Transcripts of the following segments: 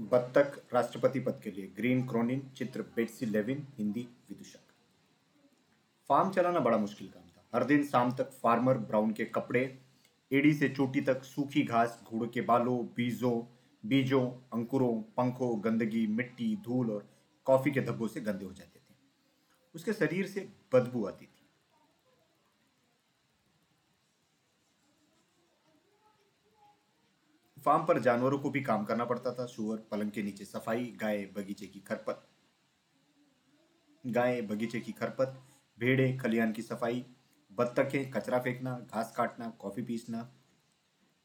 बत्तख राष्ट्रपति पद के लिए ग्रीन क्रोनिन, चित्र बेट्सी लेविन, हिंदी विदूषक। फार्म चलाना बड़ा मुश्किल काम था। हर दिन शाम तक फार्मर ब्राउन के कपड़े, एड़ी से चोटी तक सूखी घास, घोड़ों के बालों, बीजों बीजों, अंकुरों, पंखों, गंदगी, मिट्टी, धूल और कॉफ़ी के धब्बों से गंदे हो जाते थे। उसके शरीर से बदबू आती थी। फार्म पर जानवरों को भी काम करना पड़ता था। सुअर, पलंग के नीचे सफ़ाई, गाय बगीचे की खरपत। गाय बगीचे की खरपत, भेड़े, खलियान की सफ़ाई, बत्तखें, कचरा फेंकना, घास काटना, कॉफ़ी पीसना।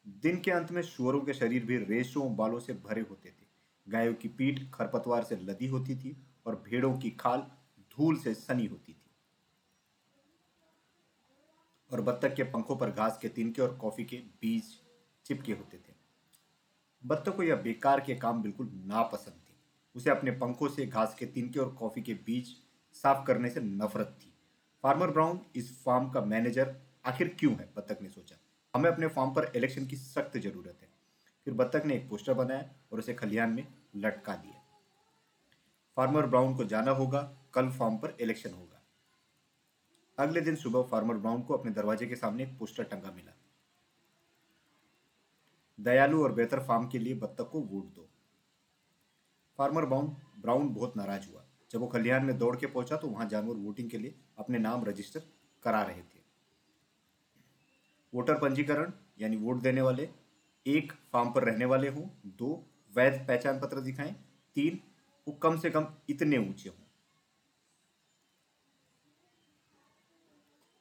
दिन के अंत में सुअरों के शरीर भी रेशों बालों से भरे होते थे। गायों की पीठ खरपतवार से लदी होती थी और भेड़ों की खाल धूल से सनी होती थी। और बत्तख के पंखों पर घास के तिनके और कॉफ़ी के बीज चिपके होते थे। बत्तख को यह बेकार के काम बिल्कुल नापसंद थे। उसे अपने पंखों से, घास के तिनके और कॉफ़ी के बीज साफ़ करने से नफरत थी। फार्मर ब्राउन, इस फार्म का मैनेजर आखिर क्यों है, बत्तख ने सोचा। हमें अपने फार्म पर इलेक्शन की सख्त ज़रूरत है। फिर बत्तख ने एक पोस्टर बनाया और उसे खलियान में लटका दिया। फार्मर ब्राउन को जाना होगा, कल फार्म पर इलेक्शन होगा। अगले दिन सुबह फार्मर ब्राउन को अपने दरवाजे के सामने एक पोस्टर टंगा मिला। दयालु और बेहतर फार्म के लिए बत्तख को वोट दो। फार्मर ब्राउन ब्राउन बहुत नाराज़ हुआ। जब वो खलिहान में दौड़ के पहुँचा तो वहाँ जानवर वोटिंग के लिए अपने नाम रजिस्टर करा रहे थे। वोटर पंजीकरण, यानी वोट देने वाले, एक फार्म पर रहने वाले हों, दो, वैध पहचान पत्र दिखाएँ, तीन, वो कम से कम इतने ऊँचे हों।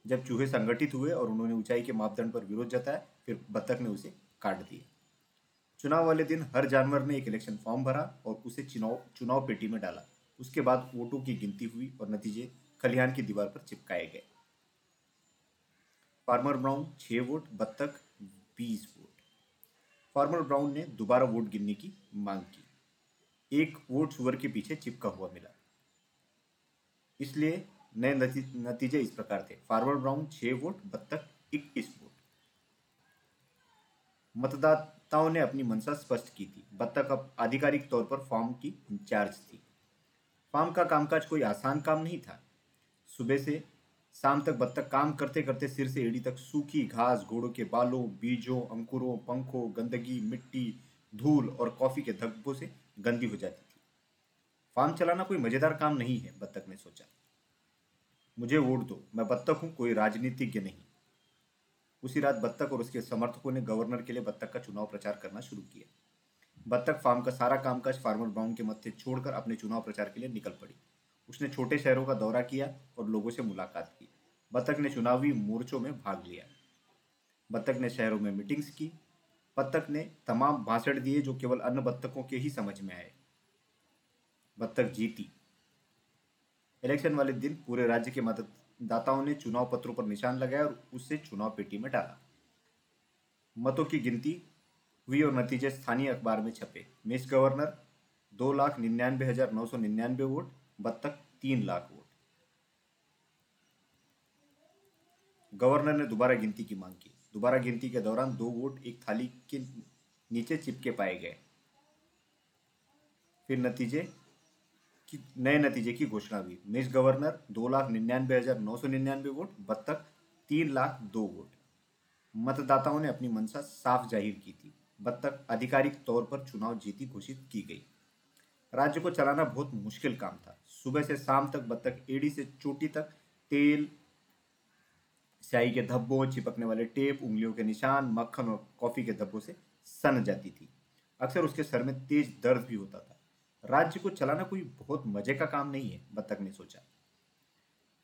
जब चूहे संगठित हुए और उन्होंने ऊंचाई के मापदंड पर विरोध जताया, फिर बत्तख ने उसे काट दिया चुनाव वाले दिन हर जानवर ने एक इलेक्शन फॉर्म भरा और उसे चुनाव चुनाव पेटी में डाला। उसके बाद वोटों की गिनती हुई और नतीजे खलिहान की दीवार पर चिपकाए गए। फार्मर ब्राउन छह वोट, बत्तख बीस वोट। फार्मर ब्राउन ने दोबारा वोट गिनने की मांग की। एक वोट सुअर के पीछे चिपका हुआ मिला। इसलिए नए नतीजे इस प्रकार थे। फार्मर ब्राउन छह वोट, बत्तख इक्कीस वोट मतदाताओं ने अपनी मंशा स्पष्ट की थी। बत्तख अब आधिकारिक तौर पर फॉर्म की इंचार्ज थी। फार्म का कामकाज कोई आसान काम नहीं था। सुबह से शाम तक बत्तख काम करते करते सिर से एड़ी तक सूखी घास, घोड़ों के बालों, बीजों, अंकुरों, पंखों, गंदगी, मिट्टी, धूल और कॉफ़ी के धब्बों से गंदी हो जाती थी। फार्म चलाना कोई मज़ेदार काम नहीं है, बत्तख ने सोचा। मुझे वोट दो। मैं बत्तख हूँ, कोई राजनीतिज्ञ नहीं। उसी रात बत्तख और उसके समर्थकों ने गवर्नर के लिए बत्तख का चुनाव प्रचार करना शुरू किया। बत्तख फार्म का सारा कामकाज फार्मर ब्राउन के मत्थे छोड़कर अपने चुनाव प्रचार के लिए निकल पड़ी। उसने छोटे शहरों का दौरा किया और लोगों से मुलाकात की। बत्तख ने चुनावी मोर्चों में भाग लिया। बत्तख ने शहरों में मीटिंग्स की। बत्तख ने तमाम भाषण दिए जो केवल अन्य बत्तखों के ही समझ में आए। बत्तख जीती। इलेक्शन वाले दिन पूरे राज्य के मतदाताओं ने चुनाव पत्रों पर निशान लगाया और उसे चुनाव पेटी में डाला। मतों की गिनती हुई और नतीजे स्थानीय अखबार में छपे। मिस गवर्नर, दो लाख निन्यानवे हज़ार नौ सौ निन्यानवे वोट, बत्तख, तीन लाख वोट। गवर्नर ने दोबारा गिनती की मांग की। दोबारा गिनती के दौरान दो वोट एक थाली के नीचे चिपके पाए गए। फिर नतीजे की नए नतीजे की घोषणा हुई। मिस गवर्नर, दो लाख निन्यानवे हज़ार नौ सौ निन्यानवे वोट बत्तख तीन लाख दो वोट। मतदाताओं ने अपनी मंशा साफ़ ज़ाहिर की थी। बत्तख आधिकारिक तौर पर चुनाव जीती घोषित की गई। राज्य को चलाना बहुत मुश्किल काम था। सुबह से शाम तक बत्तख एड़ी से चोटी तक तेल, स्याही के धब्बों, चिपकने वाले टेप, उंगलियों के निशान, मक्खन और कॉफ़ी के धब्बों से सन जाती थी। अक्सर उसके सर में तेज दर्द भी होता था। राज्य को चलाना कोई बहुत मज़े का काम नहीं है, बत्तख ने सोचा।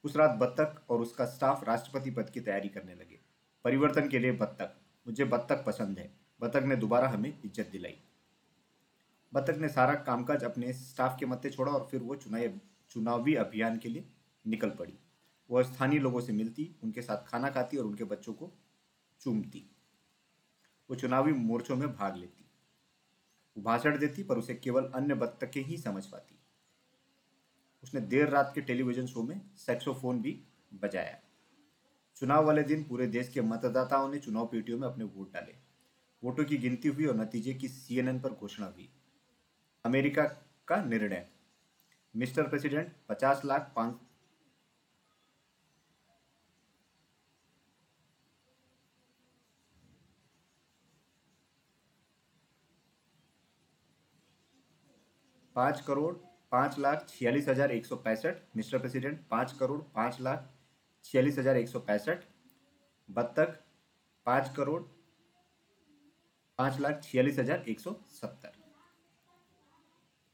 उस रात बत्तख और उसका स्टाफ राष्ट्रपति पद की तैयारी करने लगे। परिवर्तन के लिए बत्तख, मुझे बत्तख पसंद है। बत्तख ने दोबारा हमें इज़्ज़त दिलाई। बत्तख ने सारा कामकाज अपने स्टाफ के मत्ते छोड़ा और फिर वो चुनावी चुनावी अभियान के लिए निकल पड़ी। वह स्थानीय लोगों से मिलती, उनके साथ खाना खाती और उनके बच्चों को चूमती। वो चुनावी मोर्चों में भाग लेती। भाषण देती, पर उसे केवल अन्य बत्तखें ही समझ पाती। उसने देर रात के टेलीविज़न शो में सेक्सोफोन भी बजाया। चुनाव वाले दिन पूरे देश के मतदाताओं ने चुनाव पेटियों में अपने वोट डाले। वोटों की गिनती हुई और नतीजे की सीएनएन पर घोषणा हुई। अमेरिका का निर्णय। मिस्टर प्रेसिडेंट, पचास लाख पाँच करोड़ पाँच लाख छियालीस हज़ार एक सौ पैंसठ, मिस्टर प्रेसिडेंट, पाँच करोड़ पाँच लाख छियालीस हज़ार एक सौ पैंसठ, बत्तख, पाँच करोड़ पाँच लाख छियालीस हज़ार एक सौ सत्तर।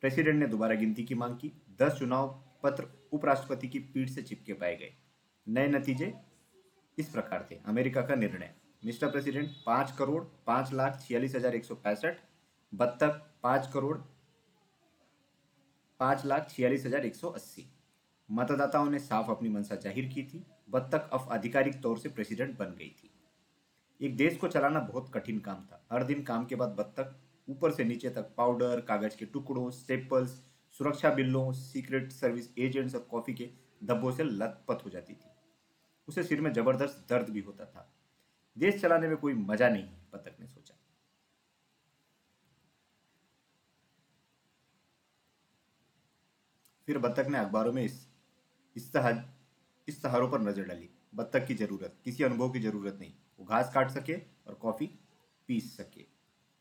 प्रेसिडेंट ने दोबारा गिनती की मांग की। दस चुनाव पत्र उपराष्ट्रपति की पीठ से चिपके पाए गए। नए नतीजे इस प्रकार थे। अमेरिका का निर्णय। मिस्टर प्रेसिडेंट, पाँच करोड़ पाँच लाख छियालीस हज़ार एक सौ पैंसठ, बत्तख, पाँच करोड़ पाँच लाख छियालीस हज़ार एक सौ अस्सी। मतदाताओं ने साफ़ अपनी मंशा ज़ाहिर की थी बत्तख अब आधिकारिक तौर से प्रेसिडेंट बन गई थी। एक देश को चलाना बहुत कठिन काम था। हर दिन काम के बाद बत्तख ऊपर से नीचे तक पाउडर, कागज़ के टुकड़ों स्टेपल्स सुरक्षा बिल्लों सीक्रेट सर्विस एजेंट्स और कॉफ़ी के धब्बों से लथपथ हो जाती थी। उसे सिर में ज़बरदस्त दर्द भी होता था। देश चलाने में कोई मज़ा नहीं है, बत्तख ने सोचा। फिर बत्तख ने अखबारों में इस इश्तहार इश्तहारों पर नज़र डाली। बत्तख की ज़रूरत, किसी अनुभव की ज़रूरत नहीं। वो घास काट सके और कॉफ़ी पी सके।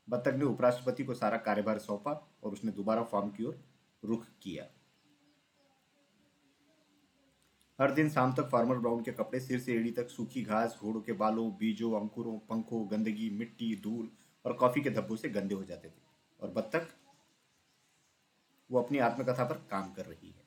बत्तख ने उपराष्ट्रपति को सारा कार्यभार सौंपा और उसने दोबारा फार्म की ओर रुख किया। हर दिन शाम तक फार्मर ब्राउन के कपड़े सिर से एड़ी तक सूखी घास, घोड़ों के बालों, बीजों, अंकुरों, पंखों, गंदगी, मिट्टी, धूल और कॉफ़ी के धब्बों से गंदे हो जाते थे। और बत्तख वो अपनी आत्मकथा पर काम कर रही है।